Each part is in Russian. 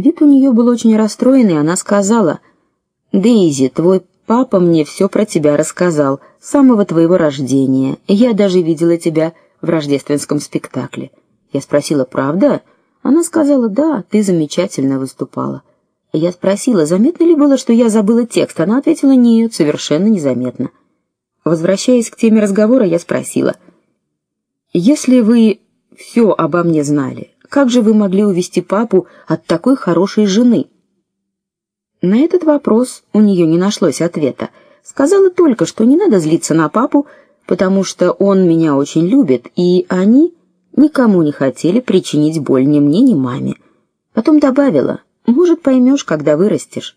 Вид у нее был очень расстроенный, она сказала: "Дейзи, твой папа мне все про тебя рассказал с самого твоего рождения. Я даже видела тебя в рождественском спектакле". Я спросила: "Правда?" Она сказала: "Да, ты замечательно выступала". Я спросила, заметно ли было, что я забыла текст. Она ответила: "Нет, совершенно незаметно". Возвращаясь к теме разговора, я спросила: "Если вы все обо мне знали, как же вы могли увести папу от такой хорошей жены?" На этот вопрос у нее не нашлось ответа. Сказала только, что не надо злиться на папу, потому что он меня очень любит, и они никому не хотели причинить боль ни мне, ни маме. Потом добавила: "Может, поймешь, когда вырастешь".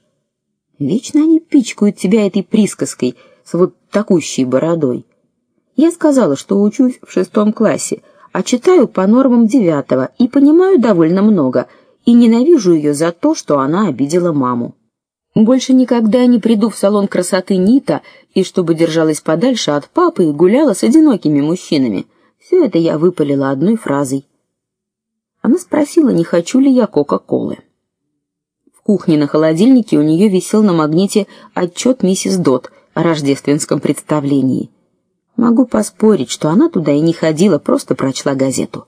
Вечно они пичкают тебя этой присказкой с вот такущей бородой. Я сказала, что учусь в шестом классе, а читаю по нормам девятого и понимаю довольно много, и ненавижу ее за то, что она обидела маму. Больше никогда не приду в салон красоты Нита, и чтобы держалась подальше от папы и гуляла с одинокими мужчинами. Все это я выпалила одной фразой. Она спросила, не хочу ли я кока-колы. В кухне на холодильнике у нее висел на магните отчет миссис Дот о рождественском представлении. Могу поспорить, что она туда и не ходила, просто прочла газету.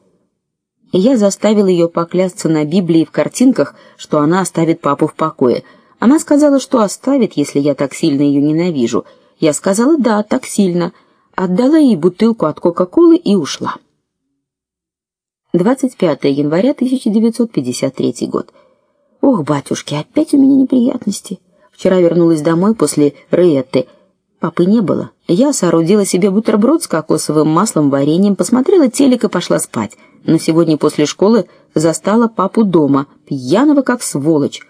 И я заставил ее поклясться на Библии в картинках, что она оставит папу в покое. Она сказала, что оставит, если я так сильно ее ненавижу. Я сказала: "Да, так сильно". Отдала ей бутылку от Кока-колы и ушла. 25 января 1953 год. Ох, батюшки, опять у меня неприятности. Вчера вернулась домой после Риетты. Папы не было. Я соорудила себе бутерброд с кокосовым маслом, вареньем, посмотрела телек и пошла спать. Но сегодня после школы застала папу дома, пьяного как сволочь.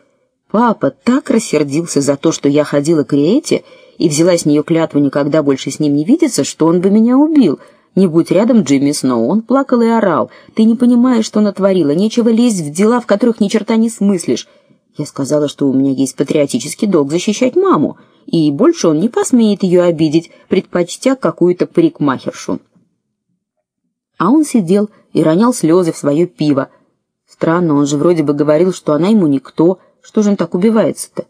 Папа так рассердился за то, что я ходила к Риете и взяла с нее клятву никогда больше с ним не видеться, что он бы меня убил. Не будь рядом Джимми Сноу, он плакал и орал. Ты не понимаешь, что натворила, нечего лезть в дела, в которых ни черта не смыслишь. Я сказала, что у меня есть патриотический долг защищать маму, и больше он не посмеет ее обидеть, предпочтя какую-то парикмахершу. А он сидел и ронял слезы в свое пиво. Странно, он же вроде бы говорил, что она ему никто. Что же он так убивается-то?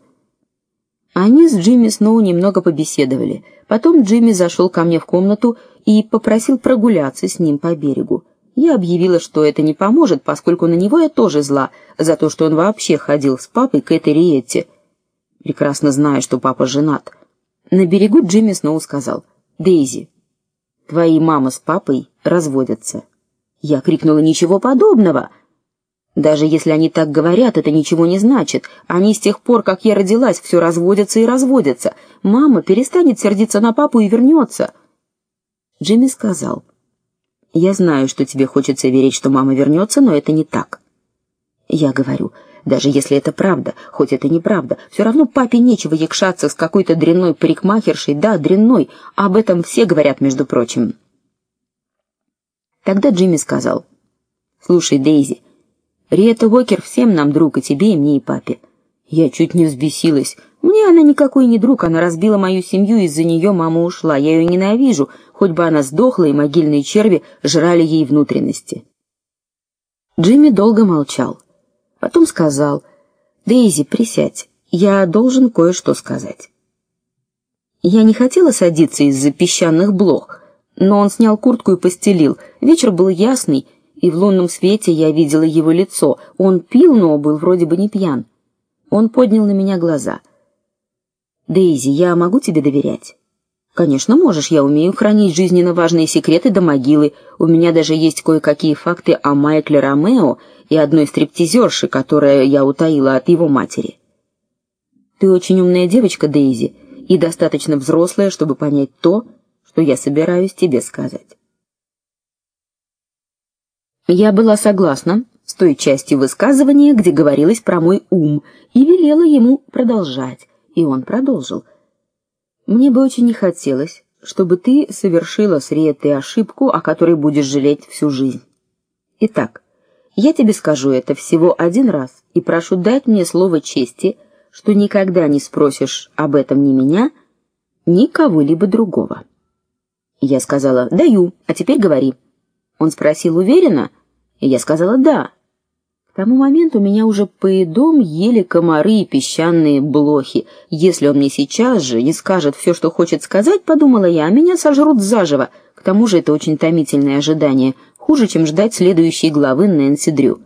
Они с Джимми Сноу немного побеседовали. Потом Джимми зашел ко мне в комнату и попросил прогуляться с ним по берегу. Я объявила, что это не поможет, поскольку на него я тоже зла за то, что он вообще ходил с папой к этой Риетте. Прекрасно зная, что папа женат. На берегу Джимми снова сказал: "Дейзи, твои мама с папой разводятся". Я крикнула: "Ничего подобного!" Даже если они так говорят, это ничего не значит. Они с тех пор, как я родилась, все разводятся и разводятся. Мама перестанет сердиться на папу и вернется. Джимми сказал: я знаю, что тебе хочется верить, что мама вернется, но это не так. Я говорю: даже если это правда, хоть это неправда, все равно папе нечего якшаться с какой-то дрянной парикмахершей, да, дрянной, об этом все говорят, между прочим. Тогда Джимми сказал: "Слушай, Дейзи, Риета Уокер всем нам друг, и тебе, и мне, и папе". Я чуть не взбесилась. Мне она никакой не друг, она разбила мою семью, из-за нее мама ушла. Я ее ненавижу, хоть бы она сдохла и могильные черви жрали ей внутренности. Джимми долго молчал. Потом сказал: "Дейзи, присядь. Я должен кое-что сказать". Я не хотела садиться из-за песчаных блох, но он снял куртку и постелил. Вечер был ясный, и в лунном свете я видела его лицо. Он пил, но был вроде бы не пьян. Он поднял на меня глаза. Дейзи, я могу тебе доверять? Конечно, можешь. Я умею хранить жизненно важные секреты до могилы. У меня даже есть кое-какие факты о Майкле Ромео и одной стриптизерше, которая я утаила от его матери. Ты очень умная девочка, Дейзи, и достаточно взрослая, чтобы понять то, что я собираюсь тебе сказать. Я была согласна с той частью высказывания, где говорилось про мой ум, и велела ему продолжать, и он продолжил. Мне бы очень не хотелось, чтобы ты совершила с Риетой ошибку, о которой будешь жалеть всю жизнь. Итак, я тебе скажу это всего один раз и прошу дать мне слово чести, что никогда не спросишь об этом ни меня, ни кого-либо другого. Я сказала: "Даю, а теперь говори". Он спросил: "Уверена?" И я сказала: "Да". К тому моменту меня уже поедом ели комары и песчаные блохи. Если он мне сейчас же не скажет все, что хочет сказать, подумала я, а меня сожрут заживо. К тому же это очень томительное ожидание, хуже, чем ждать следующей главы Нэнси Дрю.